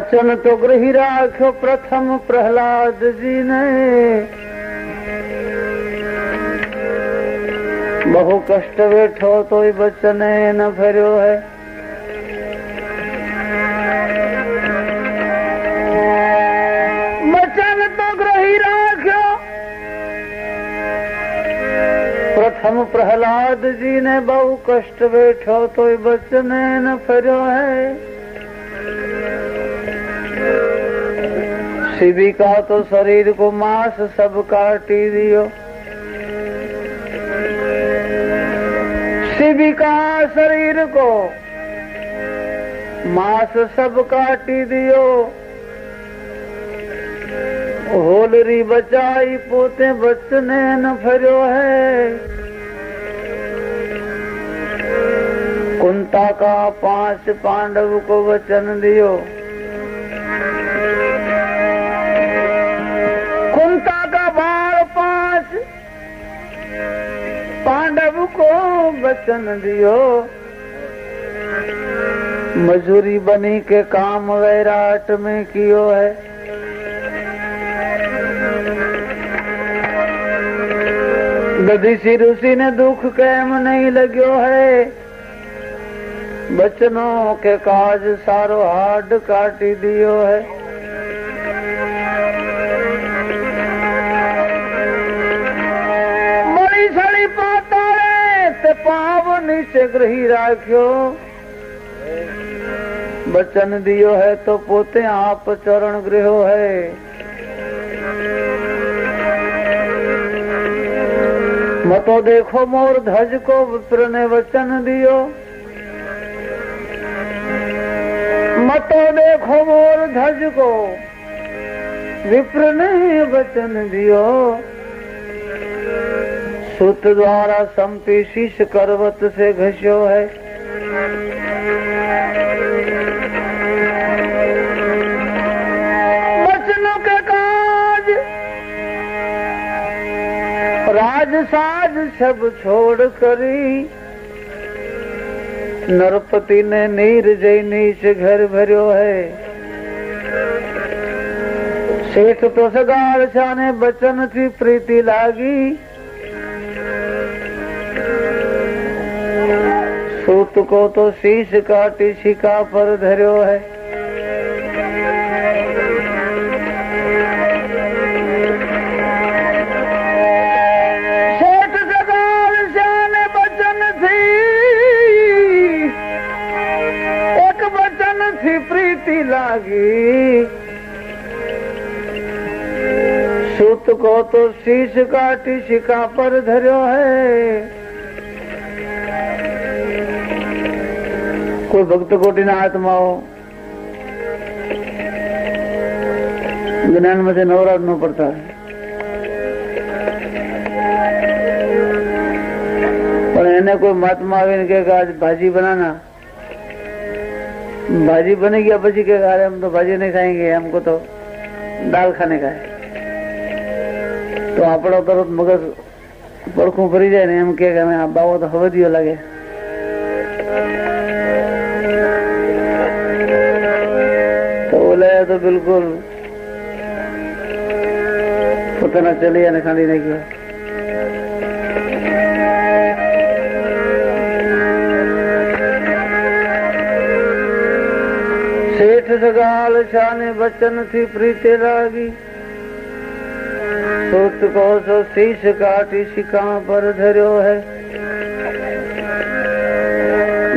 बचन तो ग्रही राख्यो प्रथम प्रहलाद जी ने। बहु कष्ट वेठो तो बचन न फरियो है। बचन तो ग्रही राख्यो। प्रथम प्रहलाद जी ने बहु कष्ट बैठो तो बचन न फरियो है। शिवी का तो शरीर को मांस सब काटी दियो। शिवी का शरीर को मांस सब काटी दियो। होलरी बचाई पोते बचने न फरियो है। कुंता का पाँच पांडव को वचन दियो। वचन दियो। मजूरी बनी के काम वैराट में कियो है। दधीसी ऋषि ने दुख कैम नहीं लग्यो है। बचनों के काज सारो हाड काटी दियो है। नीचे ग्रही राख्यो बचन दियो है तो पोते आप चरण गृह है। मतो देखो मोर ध्वज को ने वचन दियो। मतो देखो मोर ध्वज को विप्र ने वचन दियो। सुत द्वारा संपी शीश करवत से घस्यो है। के राज साज सब छोड़ करी। नरपति ने नीर जय नीच घर भरियो है। सेठ तो सगाल छाने बचन थी प्रीति लागी। को तो शीश काटी शिका पर धरियो है। प्रीति लागी। सूत को तो शीश काटी शिका पर धरो है। કોઈ ભક્ત કોટીના આત્માઓ જ્ઞાન માંથી નવરાજ નો પડતા પણ એને કોઈ મહાત્મા આવીને કે આજ ભાજી બનાના भाजी बने गया પછી કે अरे हम तो भाजी नहीं खाएंगे हमको तो दाल खाने का है તો આપણો તરત મગજ પડખું ભરી જાય ને એમ કે બાવો તો હવે દિયો લાગે બોલાયા તો બિલકુલ પોતાના ચલી અને ખાલી નાખ્યો શેઠ સગાલ શાને બચન થી પ્રીતે લાગી સોચ કહો છો શીશ કાટી શિકા પર ધર્યો હે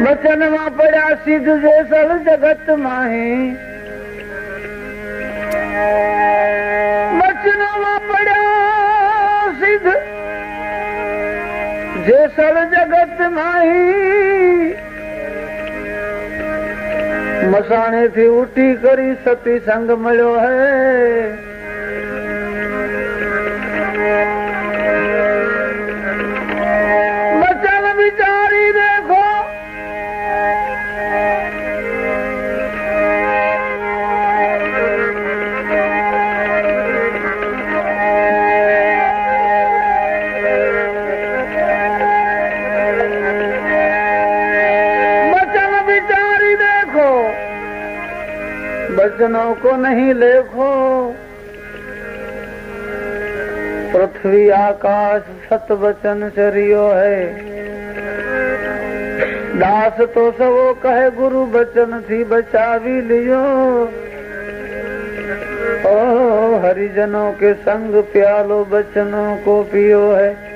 બચન માં પડ્યા સિદ્ધ જેસલ જગત માહી जगत नाही। मसाणे थी उठी करी सती संग मिलो है। હે को नहीं लेखो पृथ्वी आकाश सत वचन चरियो है। दास तो सबो कहे, गुरु बचन थी बचा भी लियो। ओ हरिजनों के संग प्यालो बचनों को पियो है।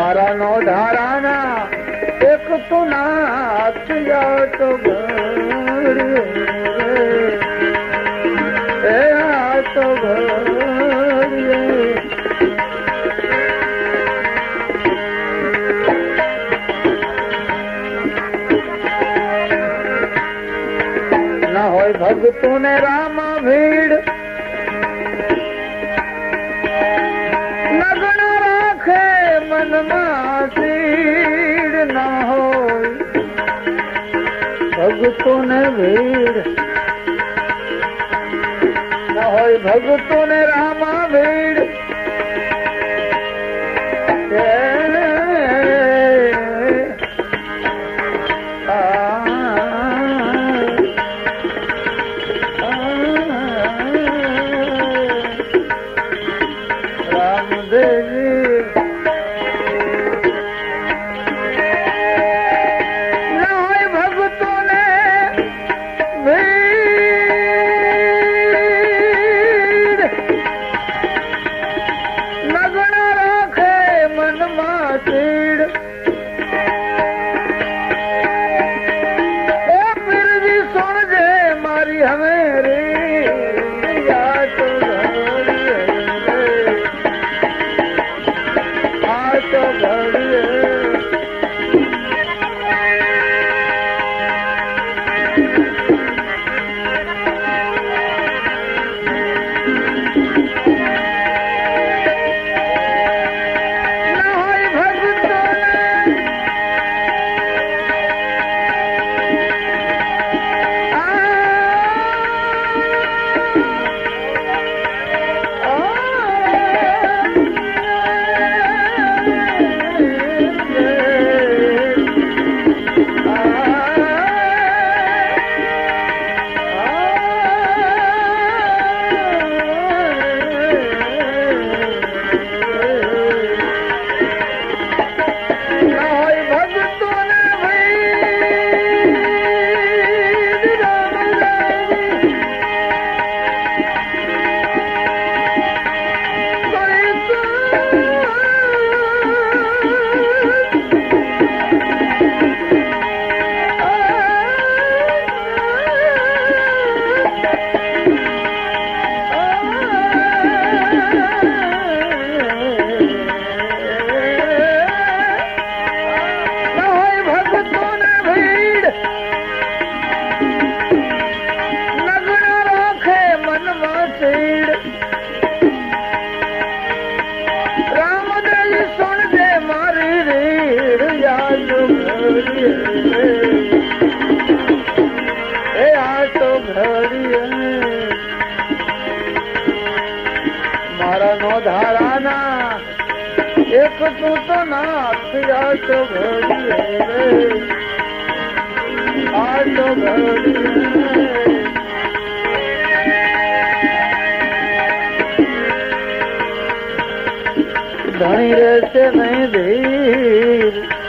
मरनो धाराना एक तो नाच तो ना चिया तो घर न हो भगतों ने रामा भी ભગતો ને ભીડ ના હોય ભગતો ને રામા ભીડ ધણી રહેશે નહીં ધીર.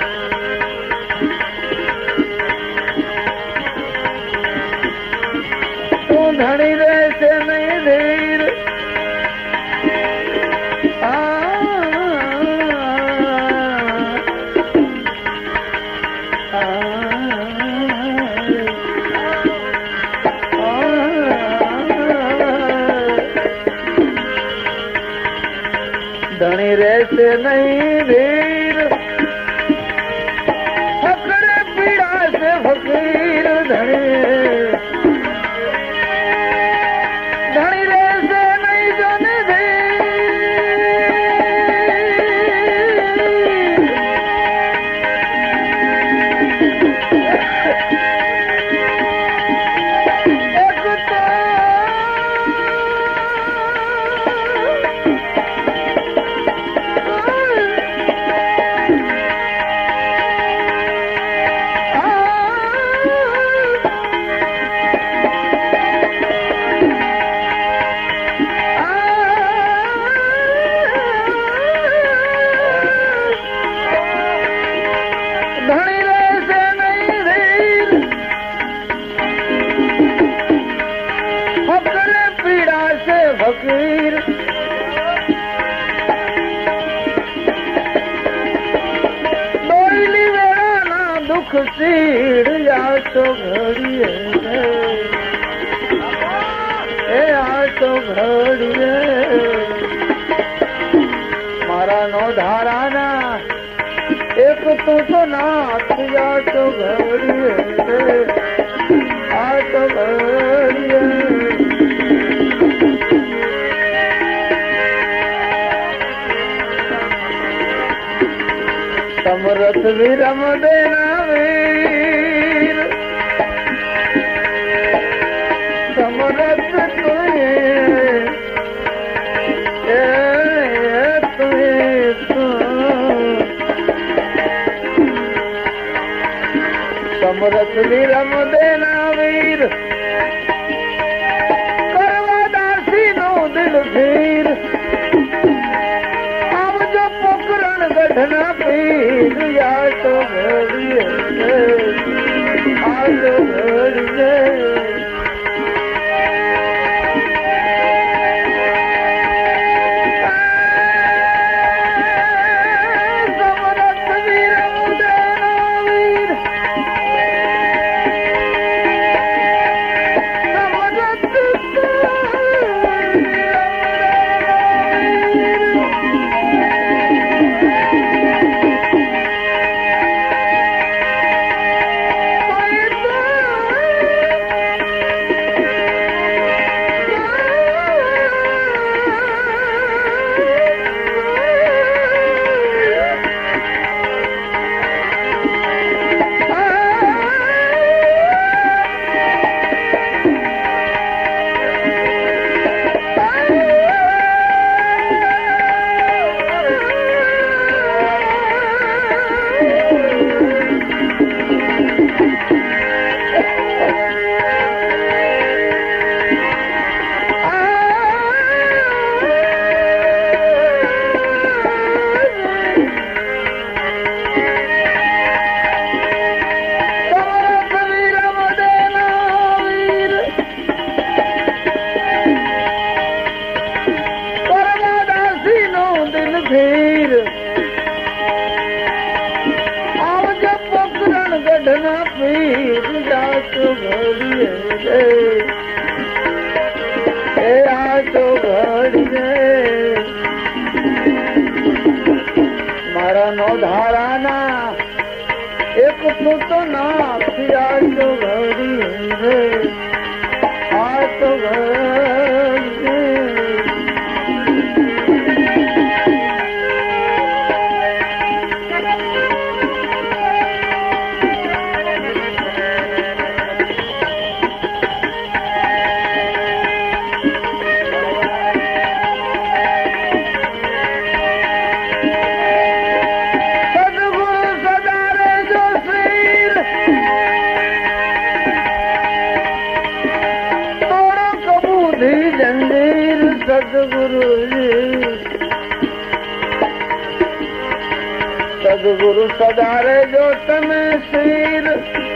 जैसे नहीं रे। દુઃખ પીડ્યા તો ઘડીએ એ આ તો ઘડીએ. મારા નો ધારાના એક તું તો નાથ આ તો ઘડીએ આ તો ઘડી समरथ विरम देना वीर समरथ तुहे ए तुहे समरथ विरम Thank you. ધારાના એક ફૂટ ના પિયા તો ઘડી હે આ તો ઘડી सदगुरु। सदारे जो तन सीर।